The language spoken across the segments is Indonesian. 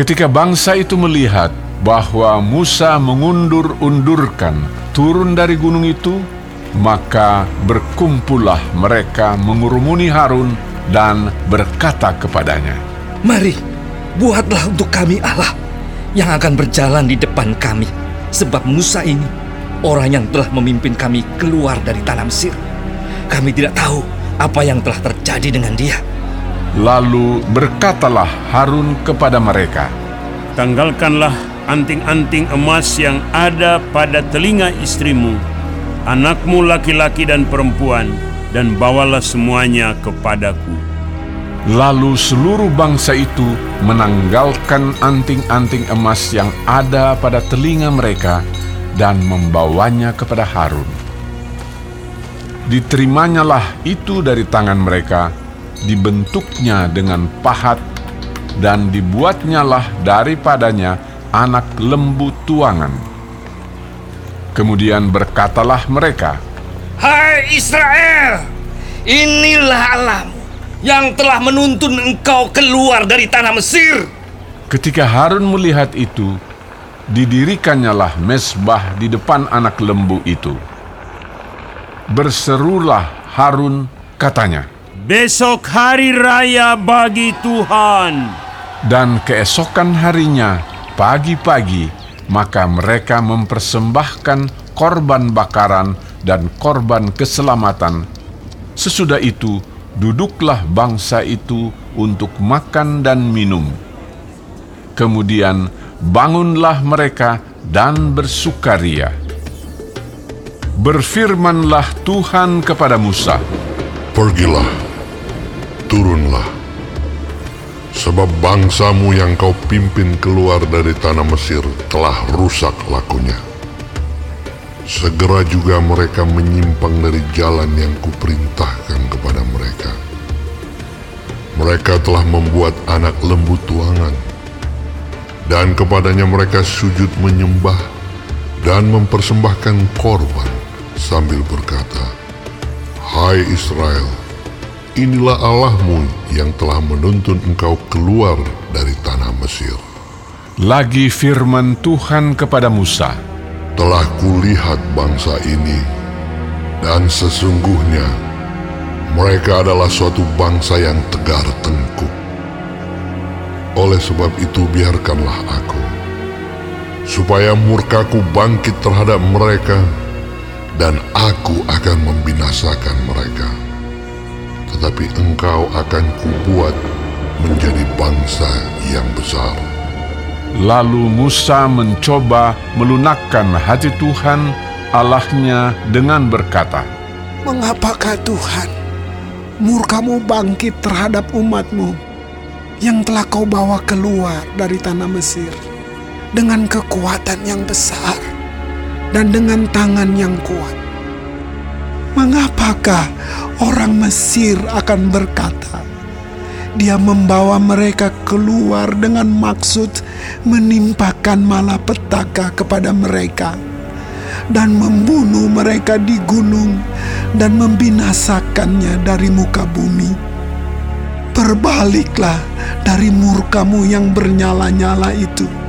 Ketika bangsa itu melihat bahwa Musa mengundur-undurkan turun dari gunung itu, maka berkumpullah mereka mengurumuni Harun dan berkata kepadanya, Mari, buatlah untuk kami Allah yang akan berjalan di depan kami, sebab Musa ini orang yang telah memimpin kami keluar dari tanah Mesir. Kami tidak tahu apa yang telah terjadi dengan dia. Lalu berkatalah Harun kepada mereka, Tanggalkanlah anting-anting emas yang ada pada telinga istrimu, anakmu laki-laki dan perempuan, dan bawalah semuanya kepadaku. Lalu seluruh bangsa itu menanggalkan anting-anting emas yang ada pada telinga mereka dan membawanya kepada Harun. Diterimanya itu dari tangan mereka, dibentuknya dengan pahat, dan dibuatnyalah daripadanya anak lembu tuangan. Kemudian berkatalah mereka, Hai Israel, inilah Allahmu yang telah menuntun engkau keluar dari tanah Mesir. Ketika Harun melihat itu, didirikannya mesbah di depan anak lembu itu. Berserulah Harun, katanya, Besok hari raya bagi Tuhan. dan keesokan harinya, pagi-pagi, maka mereka mempersembahkan korban bakaran dan korban keselamatan. Sesudah itu, duduklah bangsa itu untuk makan dan minum. Kemudian bangunlah mereka dan bersukaria. Berfirmanlah Tuhan kepada Musa, Pergilah, turunlah, sebab bangsamu yang kau pimpin keluar dari tanah Mesir telah rusak lakunya. Segera juga mereka menyimpang dari jalan yang kuperintahkan kepada mereka. Mereka telah membuat anak lembu tuangan, dan kepadanya mereka sujud menyembah dan mempersembahkan korban sambil berkata, Hai Israel, inilah Allahmu yang telah menuntun engkau keluar dari tanah Mesir. lagi firman Tuhan kepada Musa, Telah kulihat bangsa ini, dan sesungguhnya mereka adalah suatu bangsa yang tegar tengkuk. Oleh sebab itu biarkanlah aku, supaya murkaku bangkit terhadap mereka, dan aku akan membinasakan mereka. Tetapi engkau akan kubuat menjadi bangsa yang besar. Lalu Musa mencoba melunakkan hati Tuhan Allahnya dengan berkata, Mengapakah Tuhan murkamu bangkit terhadap umatmu yang telah kau bawa keluar dari tanah Mesir dengan kekuatan yang besar dan dengan tangan yang kuat? Mengapakah orang Mesir akan berkata, dia membawa mereka keluar dengan maksud menimpakan malapetaka kepada mereka dan membunuh mereka di gunung dan membinasakannya dari muka bumi. Berbaliklah dari murkamu yang bernyala-nyala itu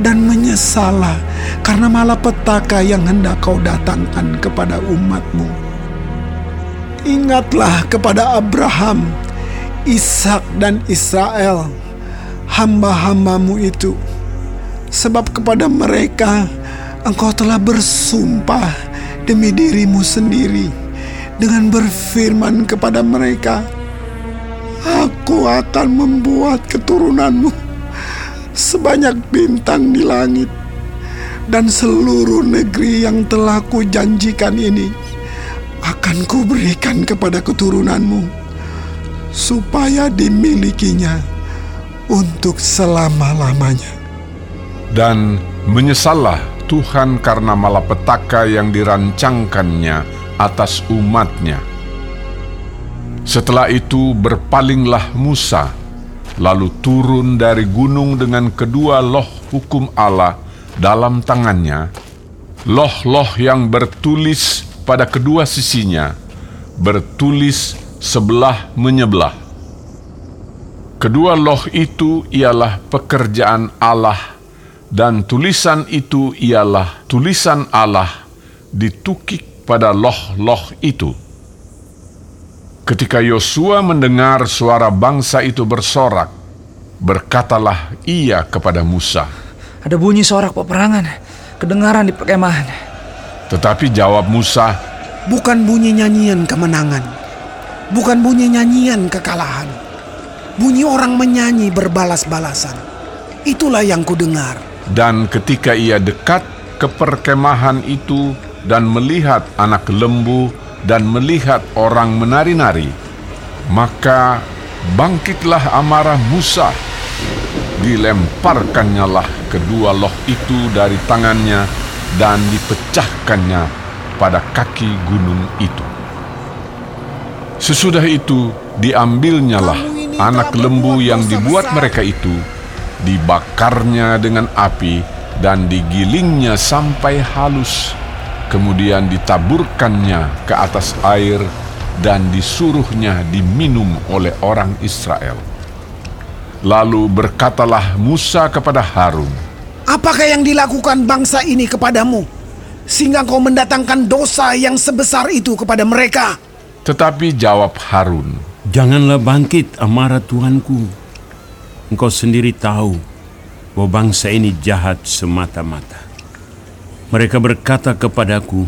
dan menyesalah karena malapetaka yang hendak kau datangkan kepada umatmu. Ingatlah kepada Abraham, Ishak dan Israel, hamba-hambamu itu. Sebab kepada mereka engkau telah bersumpah demi dirimu sendiri dengan berfirman kepada mereka, Aku akan membuat keturunanmu sebanyak bintang di langit dan seluruh negeri yang telah kujanjikan ini akan kuberikan kepada keturunanmu supaya dimilikinya untuk selama-lamanya. dan menyesallah Tuhan karena malapetaka yang dirancangkannya atas umatnya. Setelah itu berpalinglah Musa, lalu turun dari gunung dengan kedua loh hukum Allah dalam tangannya, loh-loh yang bertulis pada kedua sisinya, bertulis sebelah menyebelah. Kedua loh itu ialah pekerjaan Allah dan tulisan itu ialah tulisan Allah ditukik pada loh-loh itu. Ketika Yosua mendengar suara bangsa itu bersorak, berkatalah ia kepada Musa. Ada bunyi sorak peperangan, kedengaran di perkemahan. Tetapi jawab Musa, Bukan bunyi nyanyian kemenangan, bukan bunyi nyanyian kekalahan. Bunyi orang menyanyi berbalas-balasan. Itulah yang kudengar. Dan ketika ia dekat ke perkemahan itu dan melihat anak lembu dan melihat orang menari-nari, maka bangkitlah amarah Musa. Dilemparkannya lah kedua loh itu dari tangannya dan dipecahkannya pada kaki gunung itu. Sesudah itu diambilnyalah anak lembu yang dibuat mereka itu, dibakarnya dengan api dan digilingnya sampai halus, kemudian ditaburkannya ke atas air dan disuruhnya diminum oleh orang Israel. Lalu berkatalah Musa kepada Harun, Apakah yang dilakukan bangsa ini kepadamu? Sehingga kau mendatangkan dosa yang sebesar itu kepada mereka. tetapi jawab Harun, Janganlah bangkit amarah Tuanku. Engkau sendiri tahu bahwa bangsa ini jahat semata-mata. Mereka berkata kepadaku,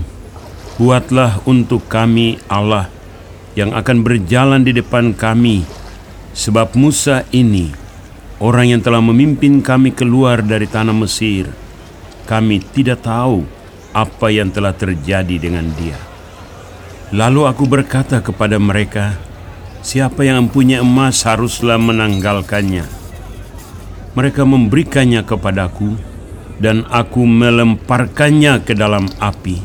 Buatlah untuk kami Allah yang akan berjalan di depan kami, sebab Musa ini, orang yang telah memimpin kami keluar dari tanah Mesir, kami tidak tahu apa yang telah terjadi dengan dia. Lalu aku berkata kepada mereka, Siapa yang mempunyai emas haruslah menanggalkannya. Mereka memberikannya kepadaku, dan aku melemparkannya ke dalam api,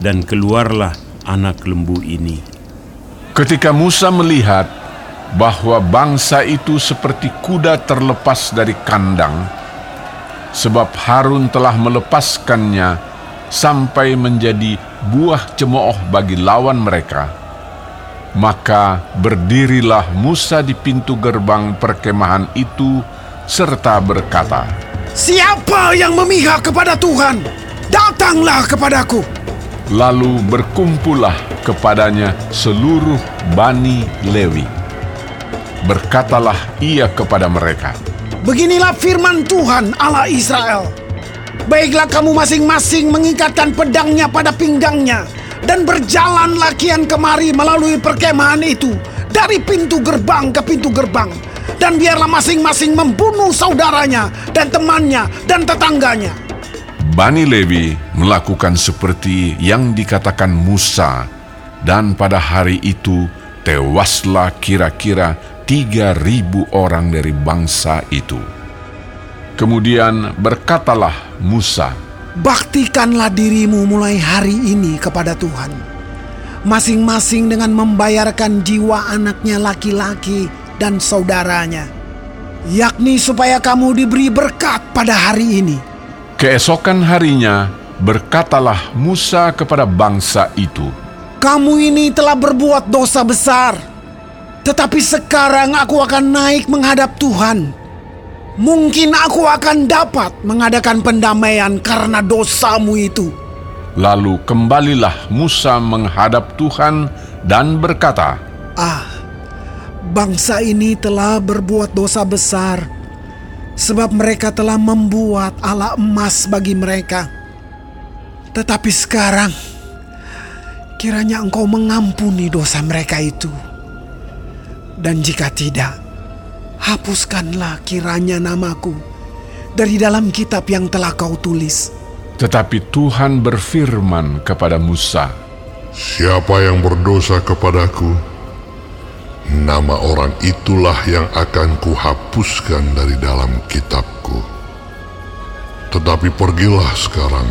dan keluarlah anak lembu ini. Ketika Musa melihat bahwa bangsa itu seperti kuda terlepas dari kandang, sebab Harun telah melepaskannya sampai menjadi buah cemooh bagi lawan mereka, maka berdirilah Musa di pintu gerbang perkemahan itu serta berkata, Siapa yang memihak kepada Tuhan? Datanglah kepadaku. Lalu berkumpullah kepadanya seluruh Bani Lewi. Berkatalah ia kepada mereka, Beginilah firman Tuhan Allah Israel. Baiklah kamu masing-masing mengikatkan pedangnya pada pinggangnya dan berjalanlah kian kemari melalui perkemahan itu dari pintu gerbang ke pintu gerbang dan biarlah masing-masing membunuh saudaranya dan temannya dan tetangganya. Bani Lewi melakukan seperti yang dikatakan Musa, dan pada hari itu tewaslah kira-kira tiga ribu orang dari bangsa itu. Kemudian berkatalah Musa, Baktikanlah dirimu mulai hari ini kepada Tuhan. Masing-masing dengan membayarkan jiwa anaknya laki-laki dan saudaranya. Yakni supaya kamu diberi berkat pada hari ini. Keesokan harinya berkatalah Musa kepada bangsa itu, Kamu ini telah berbuat dosa besar. Tetapi sekarang aku akan naik menghadap Tuhan. Mungkin aku akan dapat mengadakan pendamaian karena dosamu itu. Lalu kembalilah Musa menghadap Tuhan dan berkata, Ah, bangsa ini telah berbuat dosa besar, sebab mereka telah membuat ala emas bagi mereka. Tetapi sekarang, kiranya engkau mengampuni dosa mereka itu. Dan jika tidak, hapuskanlah kiranya namaku dari dalam kitab yang telah kau tulis. Tetapi Tuhan berfirman kepada Musa, Siapa yang berdosa kepadaku, nama orang itulah yang akan kuhapuskan dari dalam kitabku. Tetapi pergilah sekarang,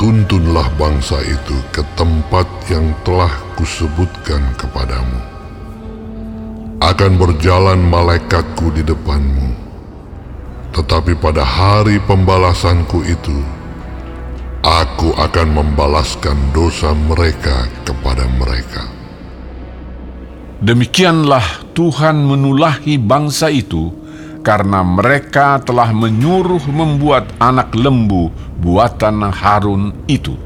tuntunlah bangsa itu ke tempat yang telah kusebutkan kepadamu. Akan berjalan malaikatku di depanmu, tetapi pada hari pembalasanku itu, aku akan membalaskan dosa mereka kepada mereka. Demikianlah Tuhan menulahi bangsa itu karena mereka telah menyuruh membuat anak lembu buatan Harun itu.